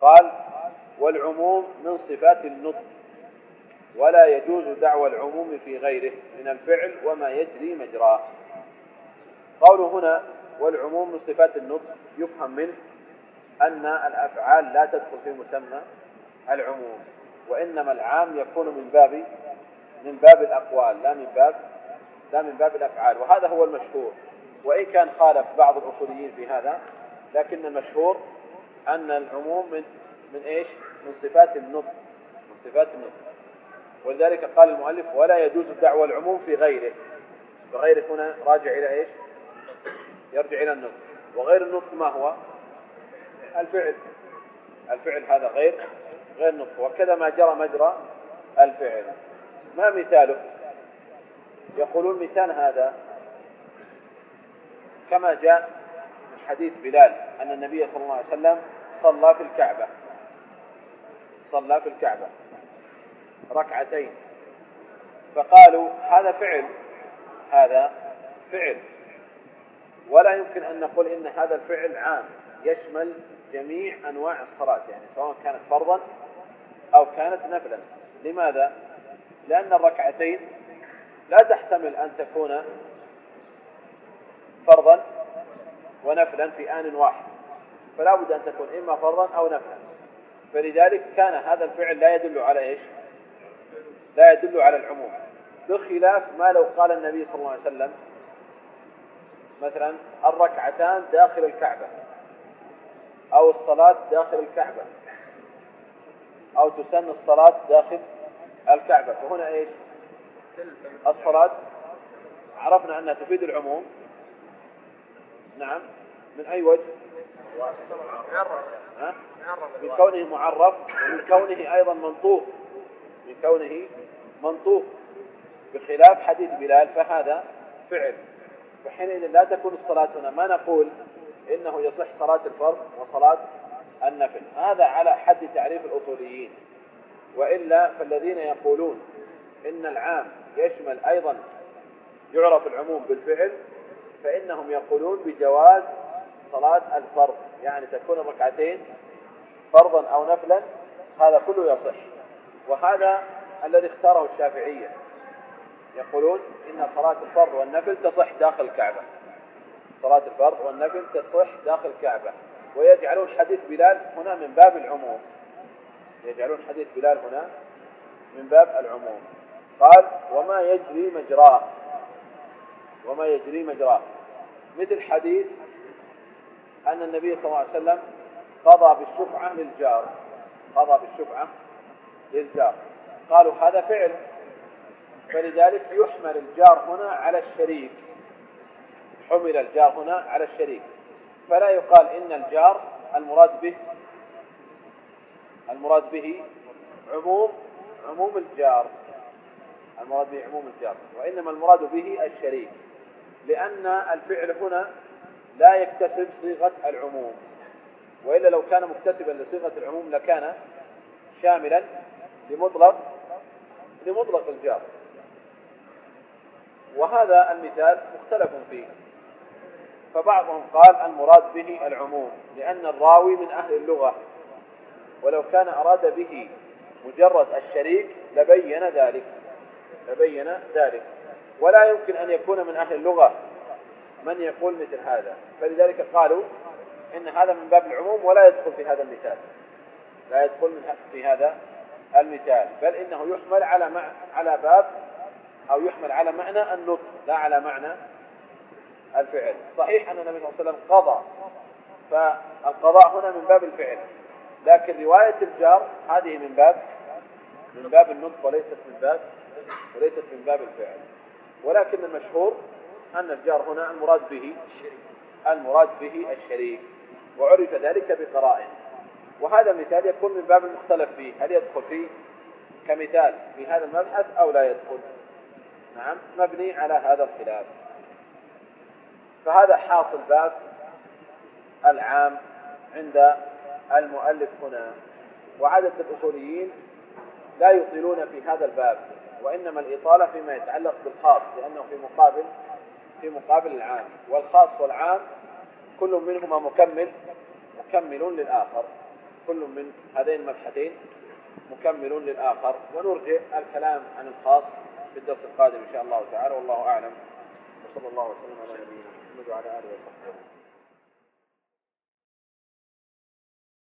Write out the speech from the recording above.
قال والعموم من صفات النطق ولا يجوز دعوى العموم في غيره من الفعل وما يجري مجراه. قوله هنا والعموم من صفات النطق يفهم منه أن الأفعال لا تدخل في مسمى العموم وإنما العام يكون من باب من باب الأقوال لا من باب لا من باب الأفعال. وهذا هو المشهور. وإن كان خالف بعض الأصوليين في هذا لكن المشهور أن العموم من من إيش؟ من صفات النطق. من صفات النطق. ولذلك قال المؤلف ولا يجوز دعوى العموم في غيره. فغيره هنا راجع إلى إيش؟ يرجع إلى النطق. وغير النطق ما هو؟ الفعل. الفعل هذا غير غير نطق. وكذا ما جرى مجرى الفعل. ما مثاله؟ يقولون مثال هذا كما جاء من حديث بلال أن النبي صلى الله عليه وسلم صلى في الكعبة. صلى في الكعبة. ركعتين. فقالوا هذا فعل هذا فعل. ولا يمكن أن نقول إن هذا الفعل عام. يشمل جميع أنواع الصلاة يعني سواء كانت فرضا أو كانت نفلا. لماذا؟ لأن الركعتين لا تحتمل أن تكون فرضا ونفلا في آن واحد. فلا بد أن تكون إما فرضا أو نفلا. فلذلك كان هذا الفعل لا يدل على إيش؟ لا يدل على العموم. بخلاف ما لو قال النبي صلى الله عليه وسلم مثلا الركعتان داخل الكعبة أو الصلاة داخل الكعبة أو تسن الصلاة داخل الكعبة. فهنا إيش؟ الصلاة. عرفنا أنها تفيد العموم. نعم. من أي وجه؟ من كونه معرف ومن كونه أيضا منطوق. من كونه منطوق. بخلاف حديث بلال فهذا فعل. فحينئذ لا تكون الصلاة هنا ما نقول إنه يصح صلاة الفرض وصلاة النفل. هذا على حد تعريف الأصوليين. وإلا فالذين يقولون إن العام يشمل أيضا يعرف العموم بالفعل فإنهم يقولون بجواز صلاة الفرض يعني تكون الركعتين فرضا أو نفلا هذا كله يصح. وهذا الذي اختاره الشافعية. يقولون إن صلاة الفرض والنفل تصح داخل الكعبة. صلاة الفرض والنفل تصح داخل الكعبة. ويجعلون حديث بلال هنا من باب العموم. يجعلون حديث بلال هنا من باب العموم. قال وما يجري مجراه. وما يجري مجراه. مثل حديث أن النبي صلى الله عليه وسلم قضى بالشفعة للجار. قضى بالشفعة للجار. قالوا هذا فعل. فلذلك يحمل الجار هنا على الشريك. حمل الجار هنا على الشريك. فلا يقال إن الجار المراد به المراد به عموم عموم الجار. المراد به عموم الجار. وإنما المراد به الشريك. لأن الفعل هنا لا يكتسب صيغة العموم. وإلا لو كان مكتسبا لصيغة العموم لكان شاملا لمطلق لمطلق الجار. وهذا المثال مختلف فيه. فبعضهم قال المراد به العموم لأن الراوي من أهل اللغة. ولو كان أراد به مجرد الشريك لبين ذلك. لبين ذلك. ولا يمكن أن يكون من أهل اللغة. من يقول مثل هذا. فلذلك قالوا إن هذا من باب العموم ولا يدخل في هذا المثال. لا يدخل في هذا المثال. بل إنه يحمل على مع على باب أو يحمل على معنى النطق لا على معنى الفعل. صحيح أن النبي صلى الله عليه وسلم قضى فالقضاء هنا من باب الفعل. لكن رواية الجار هذه من باب من باب النطق وليست من باب وليست من باب الفعل. ولكن المشهور أن الجار هنا المراد به المراد به الشريك. وعرف ذلك بقرائن. وهذا المثال يكون من باب المختلف فيه. هل يدخل فيه كمثال في هذا المبحث أو لا يدخل؟ نعم مبني على هذا الخلاف. فهذا حاصل باب العام عند المؤلف هنا. وعادة الأصوليين لا يطيلون في هذا الباب وإنما الإطالة فيما يتعلق بالخاص لأنه في مقابل في مقابل العام والخاص والعام كل منهما مكمل مكمل للآخر. كل من هذين المبحثين مكمل للآخر. ونرجع الكلام عن الخاص في الدرس القادم إن شاء الله تعالى والله أعلم. وصلى الله وسلم على نبينا محمد وعلى آله وصحبه.